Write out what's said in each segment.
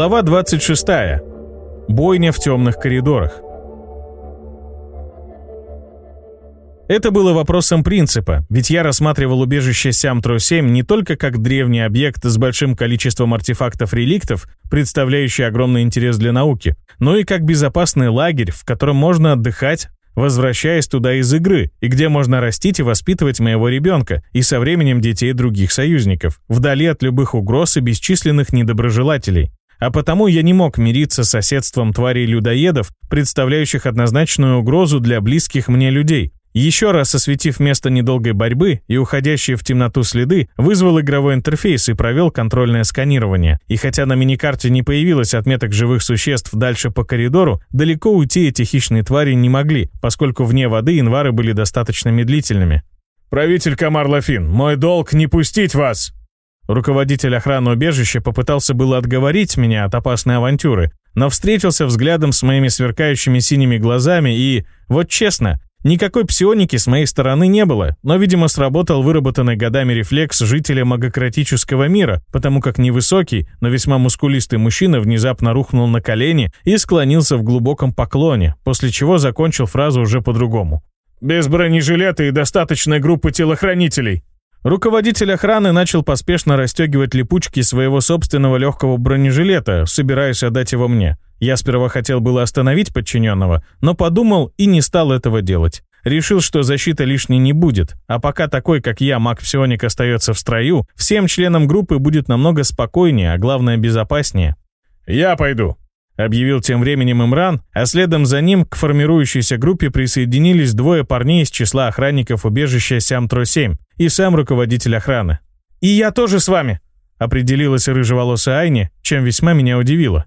Глава 26. Бойня в темных коридорах. Это было вопросом принципа, ведь я рассматривал убежище Сямтро-7 не только как древний объект с большим количеством артефактов-реликтов, представляющий огромный интерес для науки, но и как безопасный лагерь, в котором можно отдыхать, возвращаясь туда из игры, и где можно растить и воспитывать моего ребенка, и со временем детей других союзников, вдали от любых угроз и бесчисленных недоброжелателей. А потому я не мог мириться с соседством тварей-людоедов, представляющих однозначную угрозу для близких мне людей, еще раз осветив место недолгой борьбы и уходящие в темноту следы, вызвал игровой интерфейс и провел контрольное сканирование. И хотя на миникарте не появилось отметок живых существ дальше по коридору, далеко уйти эти хищные твари не могли, поскольку вне воды инвары были достаточно медлительными. «Правитель Камар Лафин, мой долг не пустить вас!» Руководитель охраны убежища попытался было отговорить меня от опасной авантюры, но встретился взглядом с моими сверкающими синими глазами и, вот честно, Никакой псионики с моей стороны не было, но, видимо, сработал выработанный годами рефлекс жителя магократического мира, потому как невысокий, но весьма мускулистый мужчина внезапно рухнул на колени и склонился в глубоком поклоне, после чего закончил фразу уже по-другому. «Без бронежилета и достаточной группы телохранителей!» Руководитель охраны начал поспешно расстегивать липучки своего собственного легкого бронежилета, собираясь отдать его мне. Я сперва хотел было остановить подчиненного, но подумал и не стал этого делать. Решил, что защита лишней не будет, а пока такой, как я, маг-псионик, остается в строю, всем членам группы будет намного спокойнее, а главное безопаснее. «Я пойду», — объявил тем временем Имран, а следом за ним к формирующейся группе присоединились двое парней из числа охранников убежища Сямтро-7 и сам руководитель охраны. «И я тоже с вами», — определилась рыжеволосая Айни, чем весьма меня удивило.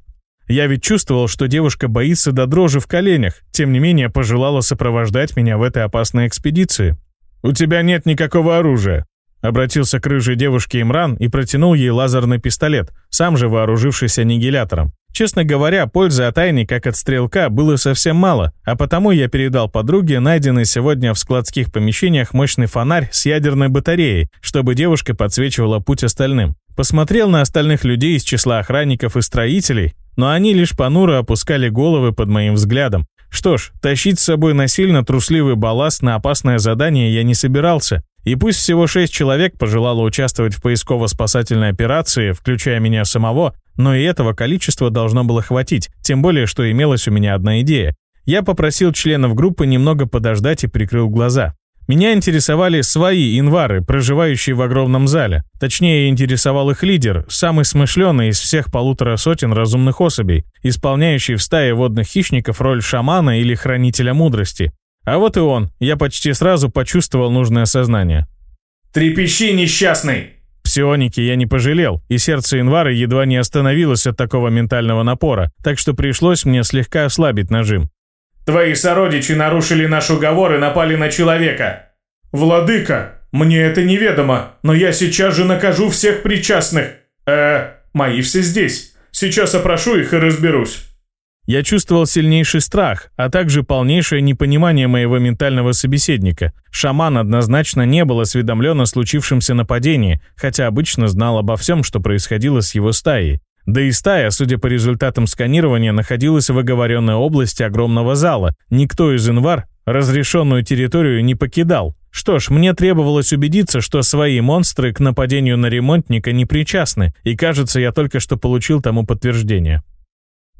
Я ведь чувствовал, что девушка боится до дрожи в коленях, тем не менее пожелала сопровождать меня в этой опасной экспедиции. «У тебя нет никакого оружия», — обратился к рыжей девушке Имран и протянул ей лазерный пистолет, сам же вооружившись аннигилятором. Честно говоря, пользы от Айни, как от стрелка, было совсем мало, а потому я передал подруге найденный сегодня в складских помещениях мощный фонарь с ядерной батареей, чтобы девушка подсвечивала путь остальным. Посмотрел на остальных людей из числа охранников и строителей, но они лишь понуро опускали головы под моим взглядом. Что ж, тащить с собой насильно трусливый балласт на опасное задание я не собирался. И пусть всего шесть человек пожелало участвовать в поисково-спасательной операции, включая меня самого, но и этого количества должно было хватить, тем более, что имелась у меня одна идея. Я попросил членов группы немного подождать и прикрыл глаза. Меня интересовали свои инвары, проживающие в огромном зале. Точнее, интересовал их лидер, самый смышленый из всех полутора сотен разумных особей, исполняющий в стае водных хищников роль шамана или хранителя мудрости. А вот и он, я почти сразу почувствовал нужное сознание. «Трепещи, несчастный!» Псионики я не пожалел, и сердце Инвара едва не остановилось от такого ментального напора, так что пришлось мне слегка ослабить нажим. Твои сородичи нарушили наш уговор и напали на человека. Владыка, мне это неведомо, но я сейчас же накажу всех причастных. Э, мои все здесь. Сейчас опрошу их и разберусь. Я чувствовал сильнейший страх, а также полнейшее непонимание моего ментального собеседника. Шаман однозначно не был осведомлен о случившемся нападении, хотя обычно знал обо всем, что происходило с его стаей. Да и стая, судя по результатам сканирования, находилась в оговоренной области огромного зала. Никто из инвар разрешенную территорию не покидал. Что ж, мне требовалось убедиться, что свои монстры к нападению на ремонтника не причастны, и кажется, я только что получил тому подтверждение.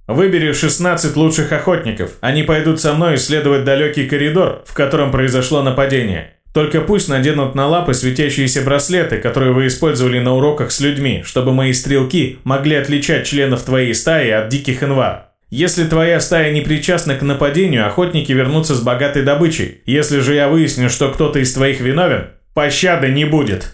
Выбери 16 лучших охотников. Они пойдут со мной исследовать далекий коридор, в котором произошло нападение. Только пусть наденут на лапы светящиеся браслеты, которые вы использовали на уроках с людьми, чтобы мои стрелки могли отличать членов твоей стаи от диких инвар. Если твоя стая не причастна к нападению, охотники вернутся с богатой добычей. Если же я выясню, что кто-то из твоих виновен, пощады не будет.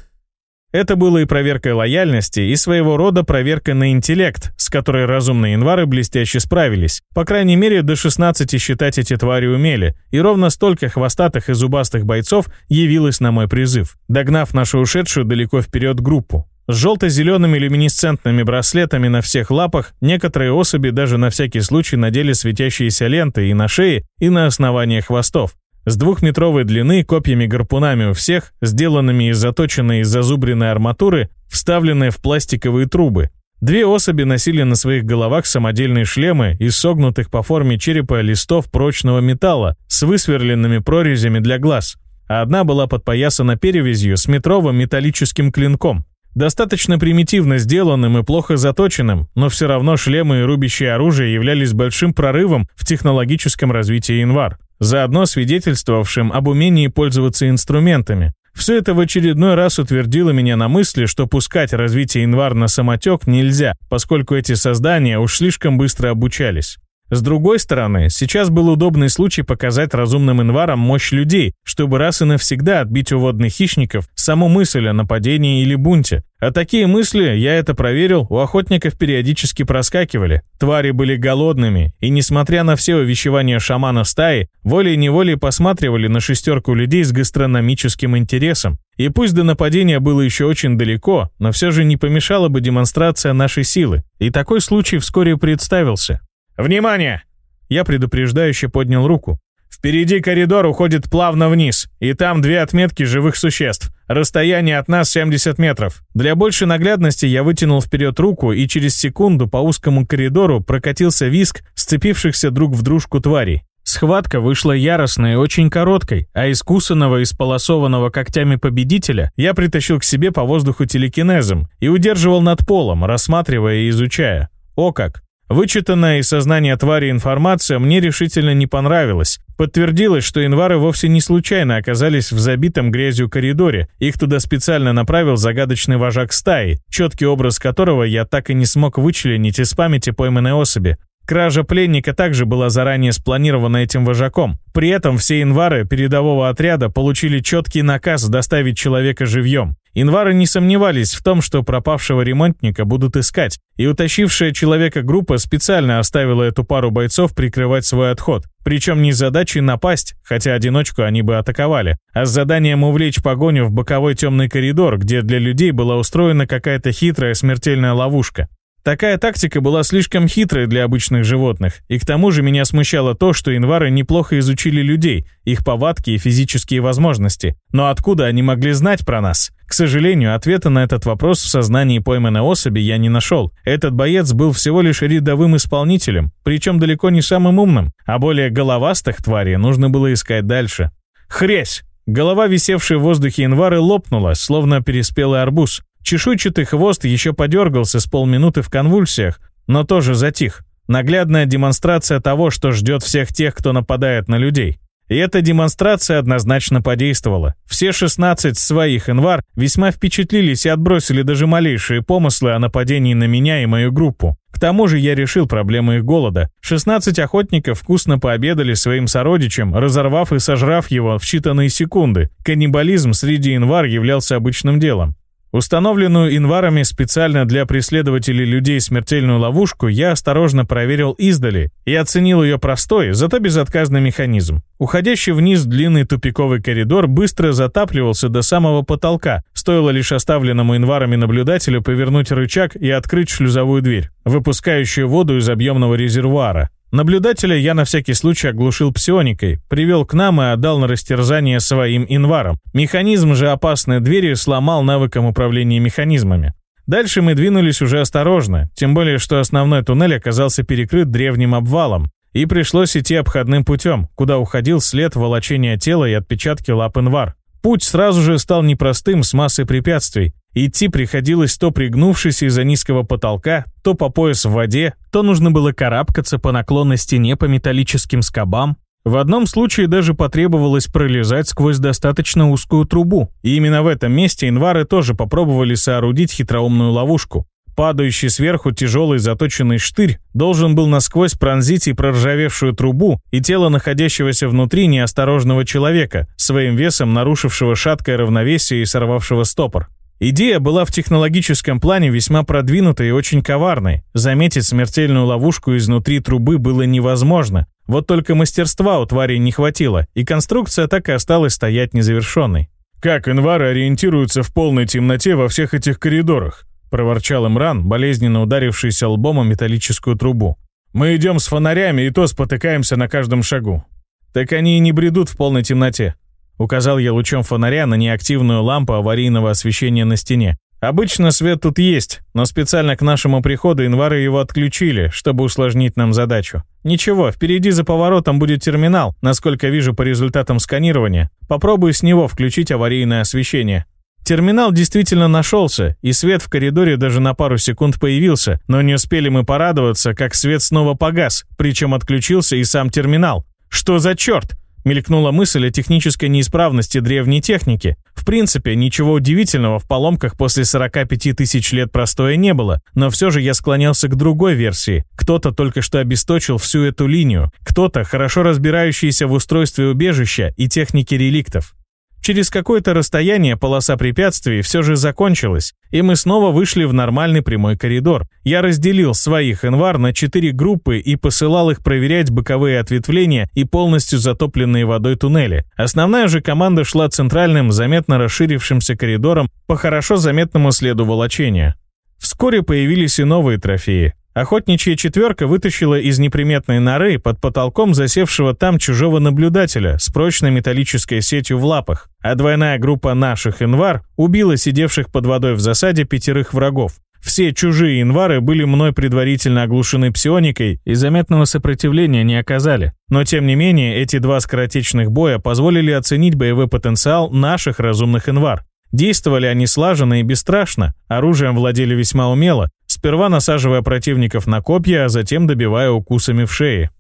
Это было и проверкой лояльности, и своего рода проверкой на интеллект, с которой разумные инвары блестяще справились. По крайней мере, до 16 считать эти твари умели, и ровно столько хвостатых и зубастых бойцов явилось на мой призыв, догнав нашу ушедшую далеко вперед группу. С желто-зелеными люминесцентными браслетами на всех лапах некоторые особи даже на всякий случай надели светящиеся ленты и на шее, и на основании хвостов. С двухметровой длины копьями-гарпунами у всех, сделанными из заточенной и зазубренной арматуры, вставленные в пластиковые трубы. Две особи носили на своих головах самодельные шлемы из согнутых по форме черепа листов прочного металла с высверленными прорезями для глаз, а одна была подпоясана перевязью с метровым металлическим клинком. Достаточно примитивно сделанным и плохо заточенным, но все равно шлемы и рубящее оружие являлись большим прорывом в технологическом развитии инвар, заодно свидетельствовавшим об умении пользоваться инструментами, все это в очередной раз утвердило меня на мысли, что пускать развитие инвар на самотек нельзя, поскольку эти создания уж слишком быстро обучались. С другой стороны, сейчас был удобный случай показать разумным инварам мощь людей, чтобы раз и навсегда отбить у водных хищников саму мысль о нападении или бунте. А такие мысли, я это проверил, у охотников периодически проскакивали. Твари были голодными, и несмотря на все увещевания шамана стаи, волей-неволей посматривали на шестерку людей с гастрономическим интересом. И пусть до нападения было еще очень далеко, но все же не помешала бы демонстрация нашей силы. И такой случай вскоре представился. «Внимание!» Я предупреждающе поднял руку. «Впереди коридор уходит плавно вниз, и там две отметки живых существ. Расстояние от нас 70 метров. Для большей наглядности я вытянул вперед руку, и через секунду по узкому коридору прокатился виск сцепившихся друг в дружку тварей. Схватка вышла яростной и очень короткой, а искусанного и сполосованного когтями победителя я притащил к себе по воздуху телекинезом и удерживал над полом, рассматривая и изучая. О как! Вычитанная из сознания твари информация мне решительно не понравилась. Подтвердилось, что инвары вовсе не случайно оказались в забитом грязью коридоре. Их туда специально направил загадочный вожак стаи, четкий образ которого я так и не смог вычленить из памяти пойманной особи. Кража пленника также была заранее спланирована этим вожаком. При этом все инвары передового отряда получили четкий наказ доставить человека живьем. Инвары не сомневались в том, что пропавшего ремонтника будут искать, и утащившая человека группа специально оставила эту пару бойцов прикрывать свой отход. Причем не с задачей напасть, хотя одиночку они бы атаковали, а с заданием увлечь погоню в боковой темный коридор, где для людей была устроена какая-то хитрая смертельная ловушка. Такая тактика была слишком хитрой для обычных животных, и к тому же меня смущало то, что инвары неплохо изучили людей, их повадки и физические возможности. Но откуда они могли знать про нас? К сожалению, ответа на этот вопрос в сознании пойманной особи я не нашел. Этот боец был всего лишь рядовым исполнителем, причем далеко не самым умным, а более головастых тварей нужно было искать дальше. Хресь! Голова, висевшая в воздухе инвары, лопнула, словно переспелый арбуз. Чешуйчатый хвост еще подергался с полминуты в конвульсиях, но тоже затих. Наглядная демонстрация того, что ждет всех тех, кто нападает на людей. И эта демонстрация однозначно подействовала. Все 16 своих инвар весьма впечатлились и отбросили даже малейшие помыслы о нападении на меня и мою группу. К тому же я решил проблему их голода. 16 охотников вкусно пообедали своим сородичем, разорвав и сожрав его в считанные секунды. Каннибализм среди инвар являлся обычным делом. Установленную инварами специально для преследователей людей смертельную ловушку я осторожно проверил издали и оценил ее простой, зато безотказный механизм. Уходящий вниз длинный тупиковый коридор быстро затапливался до самого потолка, стоило лишь оставленному инварами наблюдателю повернуть рычаг и открыть шлюзовую дверь, выпускающую воду из объемного резервуара. Наблюдателя я на всякий случай оглушил псионикой, привел к нам и отдал на растерзание своим инварам. Механизм же опасной двери сломал навыком управления механизмами. Дальше мы двинулись уже осторожно, тем более что основной туннель оказался перекрыт древним обвалом, и пришлось идти обходным путем, куда уходил след волочения тела и отпечатки лап инвар. Путь сразу же стал непростым с массой препятствий. Идти приходилось то пригнувшись из-за низкого потолка, то по пояс в воде, то нужно было карабкаться по наклонной стене по металлическим скобам. В одном случае даже потребовалось пролезать сквозь достаточно узкую трубу. И именно в этом месте инвары тоже попробовали соорудить хитроумную ловушку. Падающий сверху тяжелый заточенный штырь должен был насквозь пронзить и проржавевшую трубу и тело находящегося внутри неосторожного человека, своим весом нарушившего шаткое равновесие и сорвавшего стопор. Идея была в технологическом плане весьма продвинутой и очень коварной. Заметить смертельную ловушку изнутри трубы было невозможно. Вот только мастерства у твари не хватило, и конструкция так и осталась стоять незавершенной. «Как инвары ориентируются в полной темноте во всех этих коридорах?» — проворчал Имран, болезненно ударившийся лбом о металлическую трубу. «Мы идем с фонарями и то спотыкаемся на каждом шагу». «Так они и не бредут в полной темноте», Указал я лучом фонаря на неактивную лампу аварийного освещения на стене. Обычно свет тут есть, но специально к нашему приходу инвары его отключили, чтобы усложнить нам задачу. Ничего, впереди за поворотом будет терминал, насколько вижу по результатам сканирования. Попробую с него включить аварийное освещение. Терминал действительно нашелся, и свет в коридоре даже на пару секунд появился, но не успели мы порадоваться, как свет снова погас, причем отключился и сам терминал. Что за черт? Мелькнула мысль о технической неисправности древней техники. В принципе, ничего удивительного в поломках после 45 тысяч лет простоя не было, но все же я склонялся к другой версии. Кто-то только что обесточил всю эту линию, кто-то, хорошо разбирающийся в устройстве убежища и технике реликтов. Через какое-то расстояние полоса препятствий все же закончилась, и мы снова вышли в нормальный прямой коридор. Я разделил своих инвар на четыре группы и посылал их проверять боковые ответвления и полностью затопленные водой туннели. Основная же команда шла центральным, заметно расширившимся коридором по хорошо заметному следу волочения. Вскоре появились и новые трофеи. Охотничья четверка вытащила из неприметной норы под потолком засевшего там чужого наблюдателя с прочной металлической сетью в лапах, а двойная группа наших инвар убила сидевших под водой в засаде пятерых врагов. Все чужие инвары были мной предварительно оглушены псионикой и заметного сопротивления не оказали. Но тем не менее, эти два скоротечных боя позволили оценить боевой потенциал наших разумных инвар. Действовали они слаженно и бесстрашно, оружием владели весьма умело, сперва насаживая противников на копья, а затем добивая укусами в шее.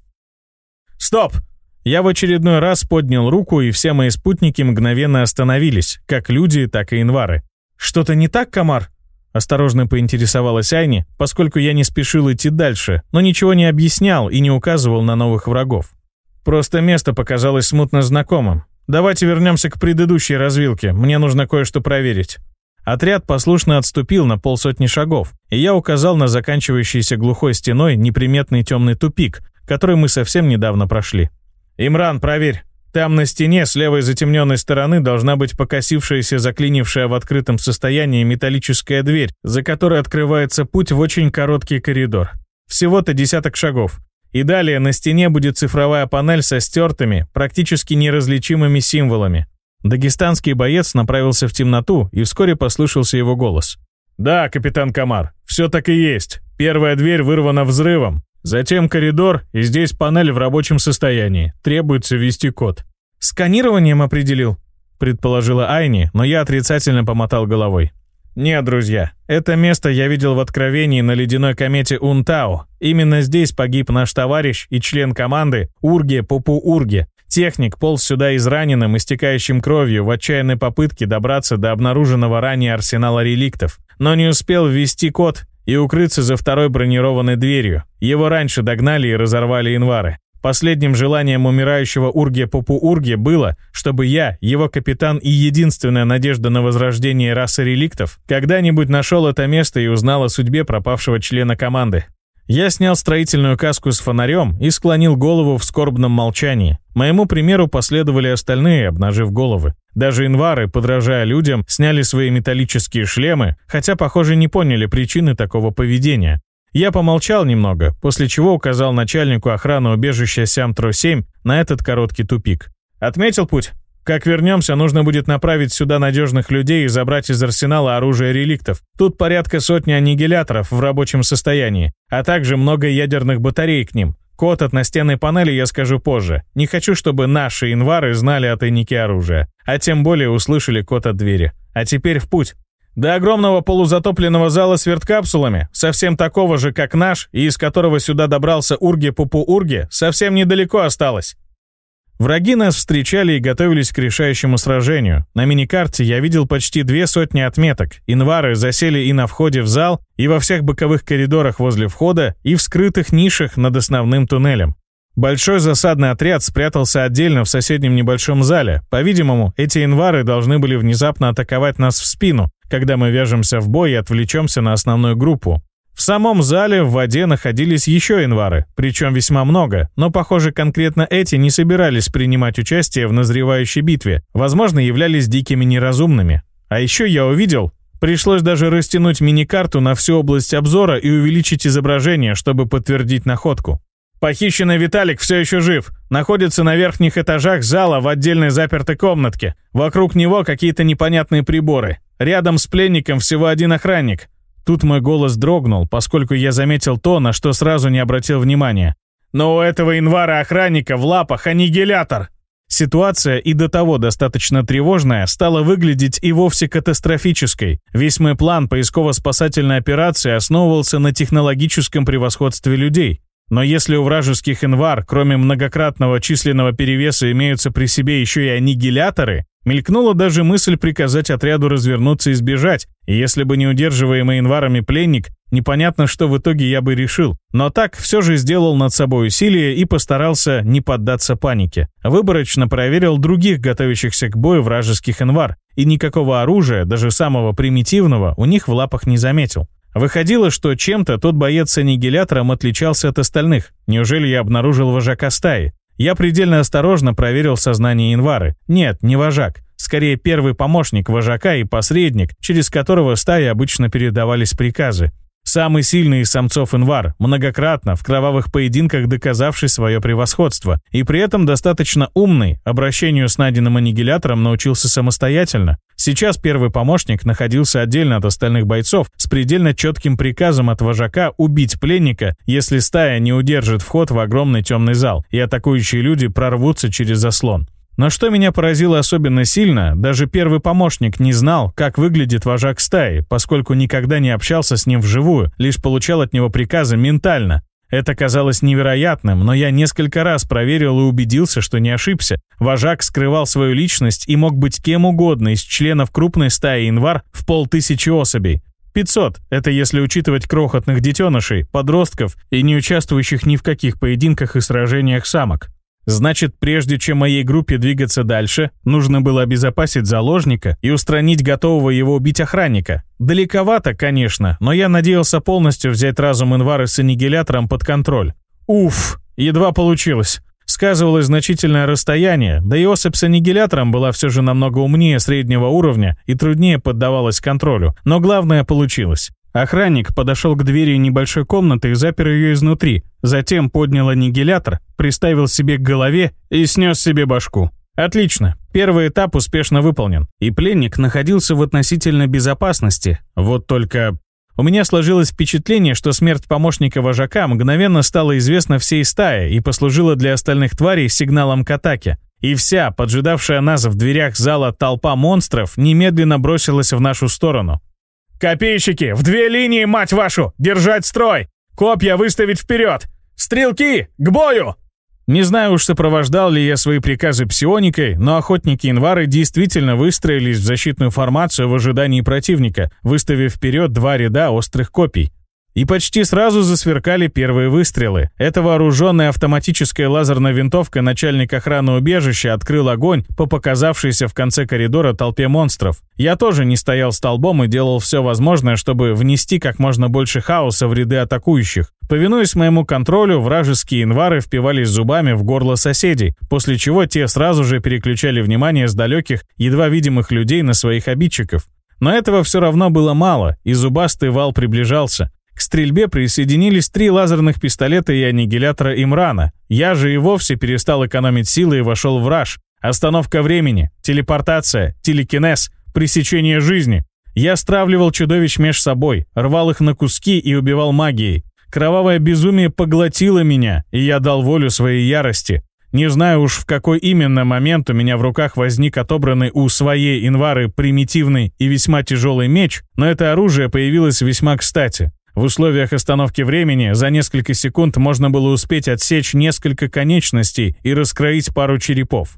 «Стоп!» Я в очередной раз поднял руку, и все мои спутники мгновенно остановились, как люди, так и инвары. «Что-то не так, Комар?» Осторожно поинтересовалась Айни, поскольку я не спешил идти дальше, но ничего не объяснял и не указывал на новых врагов. Просто место показалось смутно знакомым. Давайте вернемся к предыдущей развилке, мне нужно кое-что проверить. Отряд послушно отступил на полсотни шагов, и я указал на заканчивающийся глухой стеной неприметный темный тупик, который мы совсем недавно прошли. «Имран, проверь. Там на стене с левой затемненной стороны должна быть покосившаяся, заклинившая в открытом состоянии металлическая дверь, за которой открывается путь в очень короткий коридор. Всего-то десяток шагов. И далее на стене будет цифровая панель со стертыми, практически неразличимыми символами. Дагестанский боец направился в темноту, и вскоре послышался его голос. «Да, капитан Камар, все так и есть. Первая дверь вырвана взрывом. Затем коридор, и здесь панель в рабочем состоянии. Требуется ввести код». «Сканированием определил?» предположила Айни, но я отрицательно помотал головой. «Нет, друзья, это место я видел в откровении на ледяной комете Унтау. Именно здесь погиб наш товарищ и член команды Урге Пупу Урге, Техник полз сюда израненным, истекающим кровью, в отчаянной попытке добраться до обнаруженного ранее арсенала реликтов, но не успел ввести код и укрыться за второй бронированной дверью. Его раньше догнали и разорвали инвары. Последним желанием умирающего Урге Попу Урге было, чтобы я, его капитан и единственная надежда на возрождение расы реликтов, когда-нибудь нашел это место и узнал о судьбе пропавшего члена команды. Я снял строительную каску с фонарем и склонил голову в скорбном молчании. Моему примеру последовали остальные, обнажив головы. Даже инвары, подражая людям, сняли свои металлические шлемы, хотя, похоже, не поняли причины такого поведения. Я помолчал немного, после чего указал начальнику охраны убежища Сямтро-7 на этот короткий тупик. «Отметил путь?» Как вернемся, нужно будет направить сюда надежных людей и забрать из арсенала оружие реликтов. Тут порядка сотни аннигиляторов в рабочем состоянии, а также много ядерных батарей к ним. Код от настенной панели я скажу позже. Не хочу, чтобы наши инвары знали о тайнике оружия, а тем более услышали код от двери. А теперь в путь. До огромного полузатопленного зала с верткапсулами, совсем такого же, как наш, и из которого сюда добрался Урге-Пупу-Урге, совсем недалеко осталось. Враги нас встречали и готовились к решающему сражению. На миникарте я видел почти две сотни отметок. Инвары засели и на входе в зал, и во всех боковых коридорах возле входа, и в скрытых нишах над основным туннелем. Большой засадный отряд спрятался отдельно в соседнем небольшом зале. По-видимому, эти инвары должны были внезапно атаковать нас в спину, когда мы вяжемся в бой и отвлечемся на основную группу. В самом зале в воде находились еще инвары, причем весьма много, но, похоже, конкретно эти не собирались принимать участие в назревающей битве, возможно, являлись дикими неразумными. А еще я увидел, пришлось даже растянуть мини-карту на всю область обзора и увеличить изображение, чтобы подтвердить находку. Похищенный Виталик все еще жив. Находится на верхних этажах зала в отдельной запертой комнатке. Вокруг него какие-то непонятные приборы. Рядом с пленником всего один охранник. Тут мой голос дрогнул, поскольку я заметил то, на что сразу не обратил внимания. Но у этого январа-охранника в лапах аннигилятор. Ситуация, и до того достаточно тревожная, стала выглядеть и вовсе катастрофической. Весь мой план поисково-спасательной операции основывался на технологическом превосходстве людей. Но если у вражеских инвар, кроме многократного численного перевеса, имеются при себе еще и аннигиляторы, мелькнула даже мысль приказать отряду развернуться и сбежать, и если бы не удерживаемый инварами пленник, непонятно, что в итоге я бы решил. Но так все же сделал над собой усилие и постарался не поддаться панике. Выборочно проверил других готовящихся к бою вражеских инвар, и никакого оружия, даже самого примитивного, у них в лапах не заметил. Выходило, что чем-то тот боец аннигилятором отличался от остальных. Неужели я обнаружил вожака стаи? Я предельно осторожно проверил сознание Инвары. Нет, не вожак. Скорее, первый помощник вожака и посредник, через которого стаи обычно передавались приказы. Самый сильный из самцов Инвар, многократно в кровавых поединках доказавший свое превосходство, и при этом достаточно умный, обращению с найденным аннигилятором научился самостоятельно. Сейчас первый помощник находился отдельно от остальных бойцов с предельно четким приказом от вожака убить пленника, если стая не удержит вход в огромный темный зал, и атакующие люди прорвутся через заслон. Но что меня поразило особенно сильно, даже первый помощник не знал, как выглядит вожак стаи, поскольку никогда не общался с ним вживую, лишь получал от него приказы ментально. Это казалось невероятным, но я несколько раз проверил и убедился, что не ошибся. Вожак скрывал свою личность и мог быть кем угодно из членов крупной стаи инвар в полтысячи особей. 500 – это если учитывать крохотных детенышей, подростков и не участвующих ни в каких поединках и сражениях самок. Значит, прежде чем моей группе двигаться дальше, нужно было обезопасить заложника и устранить готового его убить охранника. Далековато, конечно, но я надеялся полностью взять разум Инвары с аннигилятором под контроль. Уф, едва получилось. Сказывалось значительное расстояние, да и особь с аннигилятором была все же намного умнее среднего уровня и труднее поддавалась контролю, но главное получилось. Охранник подошел к двери небольшой комнаты и запер ее изнутри, затем поднял аннигилятор, приставил себе к голове и снес себе башку. Отлично, первый этап успешно выполнен, и пленник находился в относительной безопасности. Вот только у меня сложилось впечатление, что смерть помощника вожака мгновенно стала известна всей стае и послужила для остальных тварей сигналом к атаке. И вся, поджидавшая нас в дверях зала толпа монстров, немедленно бросилась в нашу сторону. «Копейщики, в две линии, мать вашу! Держать строй! Копья выставить вперед! Стрелки, к бою!» Не знаю уж, сопровождал ли я свои приказы псионикой, но охотники-инвары действительно выстроились в защитную формацию в ожидании противника, выставив вперед два ряда острых копий. И почти сразу засверкали первые выстрелы. Эта вооруженная автоматической лазерной винтовкой начальник охраны убежища открыл огонь по показавшейся в конце коридора толпе монстров. Я тоже не стоял столбом и делал все возможное, чтобы внести как можно больше хаоса в ряды атакующих. Повинуясь моему контролю, вражеские инвары впивались зубами в горло соседей, после чего те сразу же переключали внимание с далеких, едва видимых людей на своих обидчиков. Но этого все равно было мало, и зубастый вал приближался. К стрельбе присоединились три лазерных пистолета и аннигилятора Имрана. Я же и вовсе перестал экономить силы и вошел в раж. Остановка времени, телепортация, телекинез, пресечение жизни. Я стравливал чудовищ меж собой, рвал их на куски и убивал магией. Кровавое безумие поглотило меня, и я дал волю своей ярости. Не знаю уж в какой именно момент у меня в руках возник отобранный у своей инвары примитивный и весьма тяжелый меч, но это оружие появилось весьма кстати. В условиях остановки времени за несколько секунд можно было успеть отсечь несколько конечностей и раскроить пару черепов.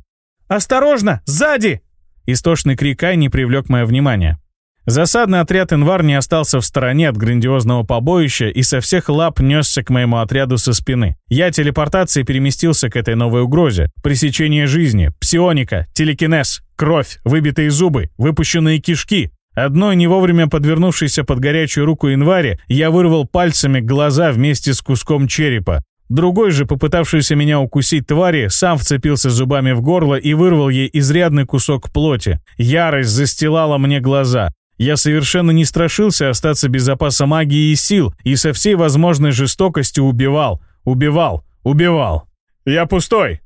«Осторожно! Сзади!» Истошный крик Айни привлек мое внимание. Засадный отряд Инвар не остался в стороне от грандиозного побоища и со всех лап несся к моему отряду со спины. Я телепортацией переместился к этой новой угрозе. Пресечение жизни, псионика, телекинез, кровь, выбитые зубы, выпущенные кишки. Одной не вовремя подвернувшейся под горячую руку январе я вырвал пальцами глаза вместе с куском черепа. Другой же, попытавшийся меня укусить твари, сам вцепился зубами в горло и вырвал ей изрядный кусок плоти. Ярость застилала мне глаза. Я совершенно не страшился остаться без запаса магии и сил, и со всей возможной жестокостью убивал, убивал, убивал. «Я пустой!»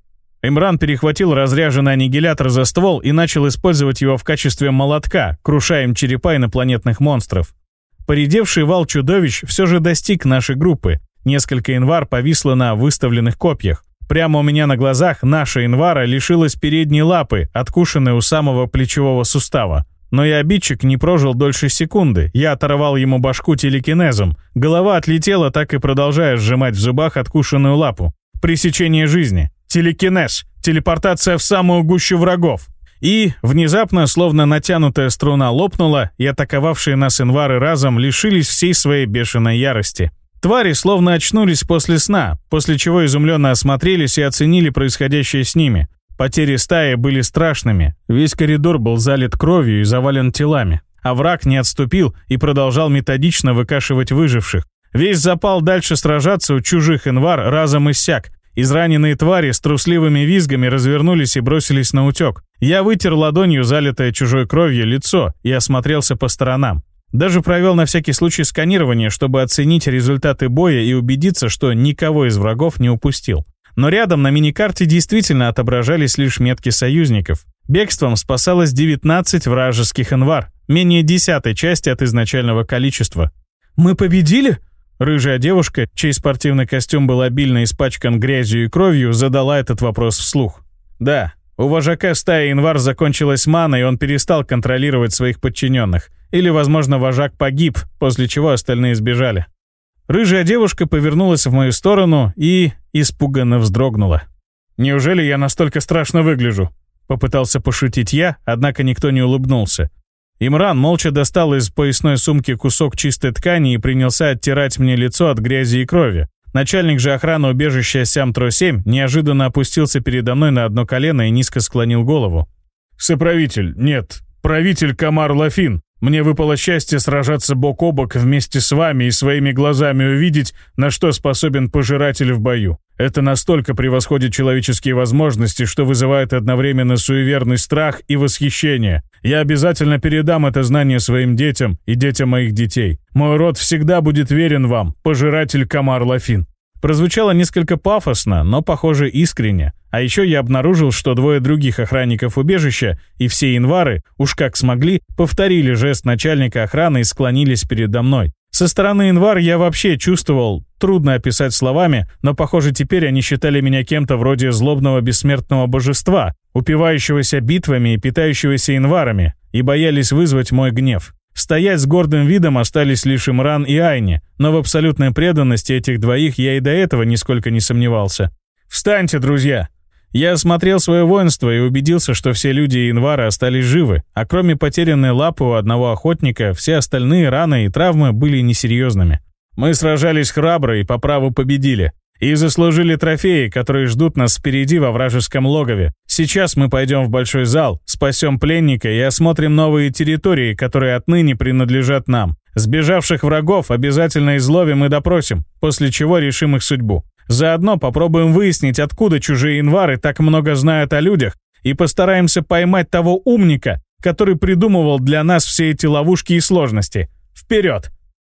Имран перехватил разряженный аннигилятор за ствол и начал использовать его в качестве молотка, крушая им черепа инопланетных монстров. Поредевший вал чудовищ все же достиг нашей группы. Несколько инвар повисло на выставленных копьях. Прямо у меня на глазах наша инвара лишилась передней лапы, откушенной у самого плечевого сустава. Но и обидчик не прожил дольше секунды. Я оторвал ему башку телекинезом. Голова отлетела, так и продолжая сжимать в зубах откушенную лапу. Пресечение жизни. Телекинез. Телепортация в самую гущу врагов. И, внезапно, словно натянутая струна лопнула, и атаковавшие нас инвары разом лишились всей своей бешеной ярости. Твари словно очнулись после сна, после чего изумленно осмотрелись и оценили происходящее с ними. Потери стаи были страшными, весь коридор был залит кровью и завален телами. А враг не отступил и продолжал методично выкашивать выживших. Весь запал дальше сражаться у чужих инвар разом иссяк, Израненные твари с трусливыми визгами развернулись и бросились на утек. Я вытер ладонью залитое чужой кровью лицо и осмотрелся по сторонам. Даже провел на всякий случай сканирование, чтобы оценить результаты боя и убедиться, что никого из врагов не упустил. Но рядом на миникарте действительно отображались лишь метки союзников. Бегством спасалось 19 вражеских инвар, менее десятой части от изначального количества. «Мы победили?» Рыжая девушка, чей спортивный костюм был обильно испачкан грязью и кровью, задала этот вопрос вслух. «Да, у вожака стаи Инвар закончилась мана, и он перестал контролировать своих подчиненных. Или, возможно, вожак погиб, после чего остальные сбежали». Рыжая девушка повернулась в мою сторону и испуганно вздрогнула. «Неужели я настолько страшно выгляжу?» Попытался пошутить я, однако никто не улыбнулся. Имран молча достал из поясной сумки кусок чистой ткани и принялся оттирать мне лицо от грязи и крови. Начальник же охраны убежища Сям-Тро-7 неожиданно опустился передо мной на одно колено и низко склонил голову. «Соправитель, нет, правитель Камар Лафин, мне выпало счастье сражаться бок о бок вместе с вами и своими глазами увидеть, на что способен пожиратель в бою. Это настолько превосходит человеческие возможности, что вызывает одновременно суеверный страх и восхищение. Я обязательно передам это знание своим детям и детям моих детей. Мой род всегда будет верен вам, пожиратель Камар Лафин. Прозвучало несколько пафосно, но, похоже, искренне. А еще я обнаружил, что двое других охранников убежища и все январы, уж как смогли, повторили жест начальника охраны и склонились передо мной. Со стороны январ я вообще чувствовал, трудно описать словами, но, похоже, теперь они считали меня кем-то вроде злобного бессмертного божества, упивающегося битвами и питающегося январами, и боялись вызвать мой гнев. Стоять с гордым видом остались лишь Имран и Айни, но в абсолютной преданности этих двоих я и до этого нисколько не сомневался. «Встаньте, друзья!» Я осмотрел свое воинство и убедился, что все люди и инвары остались живы, а кроме потерянной лапы у одного охотника, все остальные раны и травмы были несерьезными. Мы сражались храбро и по праву победили. И заслужили трофеи, которые ждут нас впереди во вражеском логове. Сейчас мы пойдем в большой зал, спасем пленника и осмотрим новые территории, которые отныне принадлежат нам. Сбежавших врагов обязательно изловим и допросим, после чего решим их судьбу. Заодно попробуем выяснить, откуда чужие инвары так много знают о людях, и постараемся поймать того умника, который придумывал для нас все эти ловушки и сложности. Вперед!